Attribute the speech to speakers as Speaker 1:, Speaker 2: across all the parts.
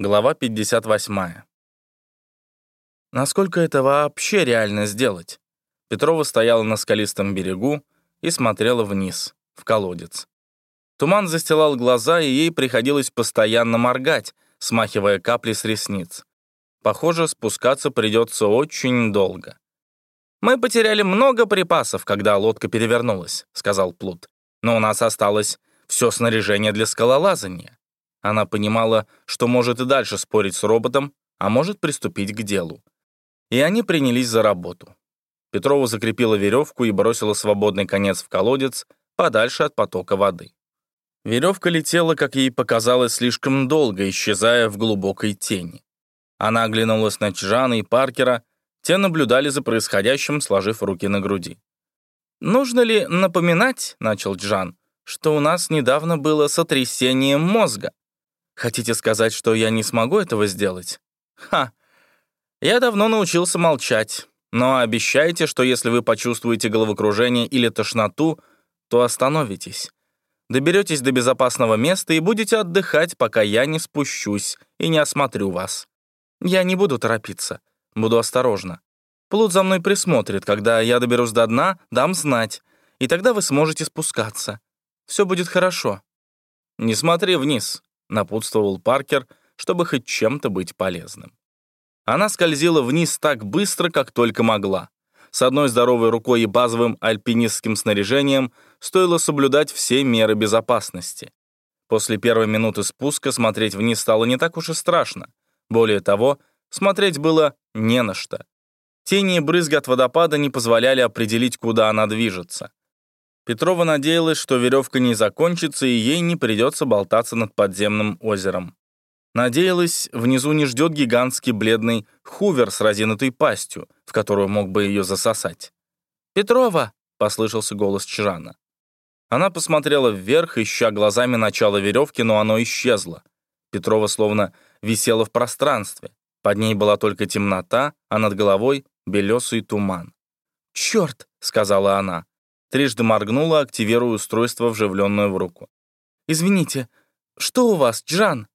Speaker 1: Глава 58. Насколько это вообще реально сделать? Петрова стояла на скалистом берегу и смотрела вниз, в колодец. Туман застилал глаза, и ей приходилось постоянно моргать, смахивая капли с ресниц. Похоже, спускаться придется очень долго. «Мы потеряли много припасов, когда лодка перевернулась», — сказал Плут. «Но у нас осталось все снаряжение для скалолазания». Она понимала, что может и дальше спорить с роботом, а может приступить к делу. И они принялись за работу. Петрова закрепила веревку и бросила свободный конец в колодец подальше от потока воды. Веревка летела, как ей показалось, слишком долго, исчезая в глубокой тени. Она оглянулась на Чжана и Паркера, те наблюдали за происходящим, сложив руки на груди. «Нужно ли напоминать, — начал Джан, — что у нас недавно было сотрясение мозга?» Хотите сказать, что я не смогу этого сделать? Ха! Я давно научился молчать, но обещайте, что если вы почувствуете головокружение или тошноту, то остановитесь. Доберетесь до безопасного места и будете отдыхать, пока я не спущусь и не осмотрю вас. Я не буду торопиться, буду осторожна. Плут за мной присмотрит, когда я доберусь до дна, дам знать, и тогда вы сможете спускаться. Все будет хорошо. Не смотри вниз, напутствовал Паркер, чтобы хоть чем-то быть полезным. Она скользила вниз так быстро, как только могла. С одной здоровой рукой и базовым альпинистским снаряжением стоило соблюдать все меры безопасности. После первой минуты спуска смотреть вниз стало не так уж и страшно. Более того, смотреть было не на что. Тени и брызги от водопада не позволяли определить, куда она движется. Петрова надеялась, что веревка не закончится и ей не придется болтаться над подземным озером. Надеялась, внизу не ждет гигантский бледный хувер с разинутой пастью, в которую мог бы ее засосать. «Петрова!» — послышался голос Чжана. Она посмотрела вверх, ища глазами начало веревки, но оно исчезло. Петрова словно висела в пространстве. Под ней была только темнота, а над головой — белесый туман. «Черт!» — сказала она. Трижды моргнула, активируя устройство, вживленное в руку. «Извините, что у вас, Джан?»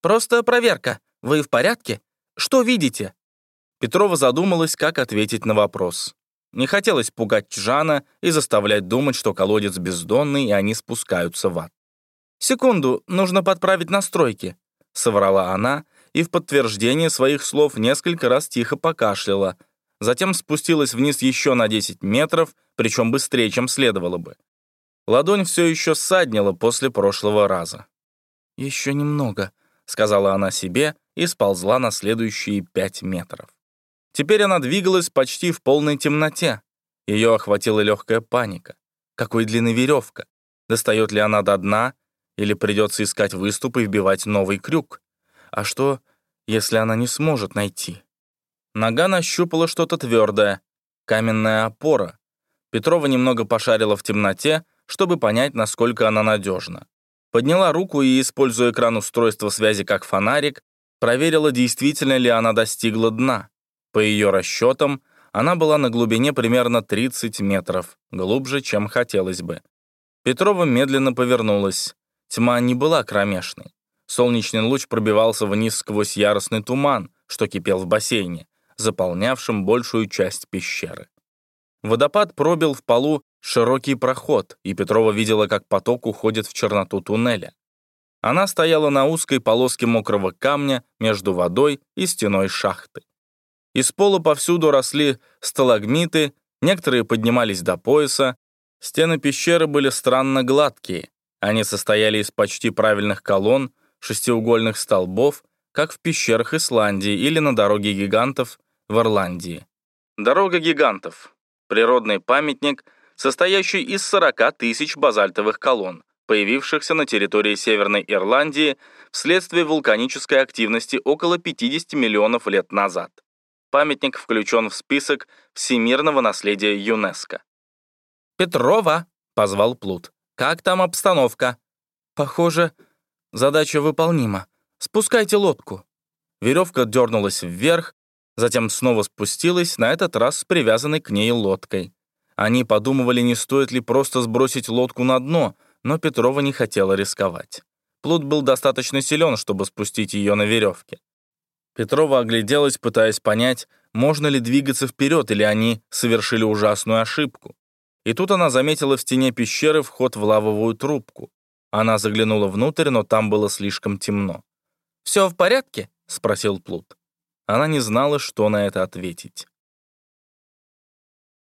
Speaker 1: «Просто проверка. Вы в порядке? Что видите?» Петрова задумалась, как ответить на вопрос. Не хотелось пугать Джана и заставлять думать, что колодец бездонный, и они спускаются в ад. «Секунду, нужно подправить настройки», — соврала она, и в подтверждение своих слов несколько раз тихо покашляла, затем спустилась вниз еще на 10 метров, причем быстрее, чем следовало бы. Ладонь все еще ссаднила после прошлого раза. «Еще немного», — сказала она себе и сползла на следующие пять метров. Теперь она двигалась почти в полной темноте. Ее охватила легкая паника. Какой длины веревка? Достает ли она до дна? Или придется искать выступ и вбивать новый крюк? А что, если она не сможет найти? Нога нащупала что-то твердое. Каменная опора. Петрова немного пошарила в темноте, чтобы понять, насколько она надежна. Подняла руку и, используя экран устройства связи как фонарик, проверила, действительно ли она достигла дна. По ее расчетам, она была на глубине примерно 30 метров, глубже, чем хотелось бы. Петрова медленно повернулась. Тьма не была кромешной. Солнечный луч пробивался вниз сквозь яростный туман, что кипел в бассейне, заполнявшим большую часть пещеры. Водопад пробил в полу широкий проход, и Петрова видела, как поток уходит в черноту туннеля. Она стояла на узкой полоске мокрого камня между водой и стеной шахты. Из пола повсюду росли сталагмиты, некоторые поднимались до пояса. Стены пещеры были странно гладкие. Они состояли из почти правильных колонн, шестиугольных столбов, как в пещерах Исландии или на дороге гигантов в Ирландии. Дорога гигантов. Природный памятник, состоящий из 40 тысяч базальтовых колонн, появившихся на территории Северной Ирландии вследствие вулканической активности около 50 миллионов лет назад. Памятник включен в список всемирного наследия ЮНЕСКО. «Петрова!» — позвал Плут. «Как там обстановка?» «Похоже, задача выполнима. Спускайте лодку». Веревка дернулась вверх, затем снова спустилась, на этот раз с привязанной к ней лодкой. Они подумывали, не стоит ли просто сбросить лодку на дно, но Петрова не хотела рисковать. Плут был достаточно силен, чтобы спустить ее на веревке. Петрова огляделась, пытаясь понять, можно ли двигаться вперед, или они совершили ужасную ошибку. И тут она заметила в стене пещеры вход в лавовую трубку. Она заглянула внутрь, но там было слишком темно. «Все в порядке?» — спросил Плут. Она не знала, что на это ответить.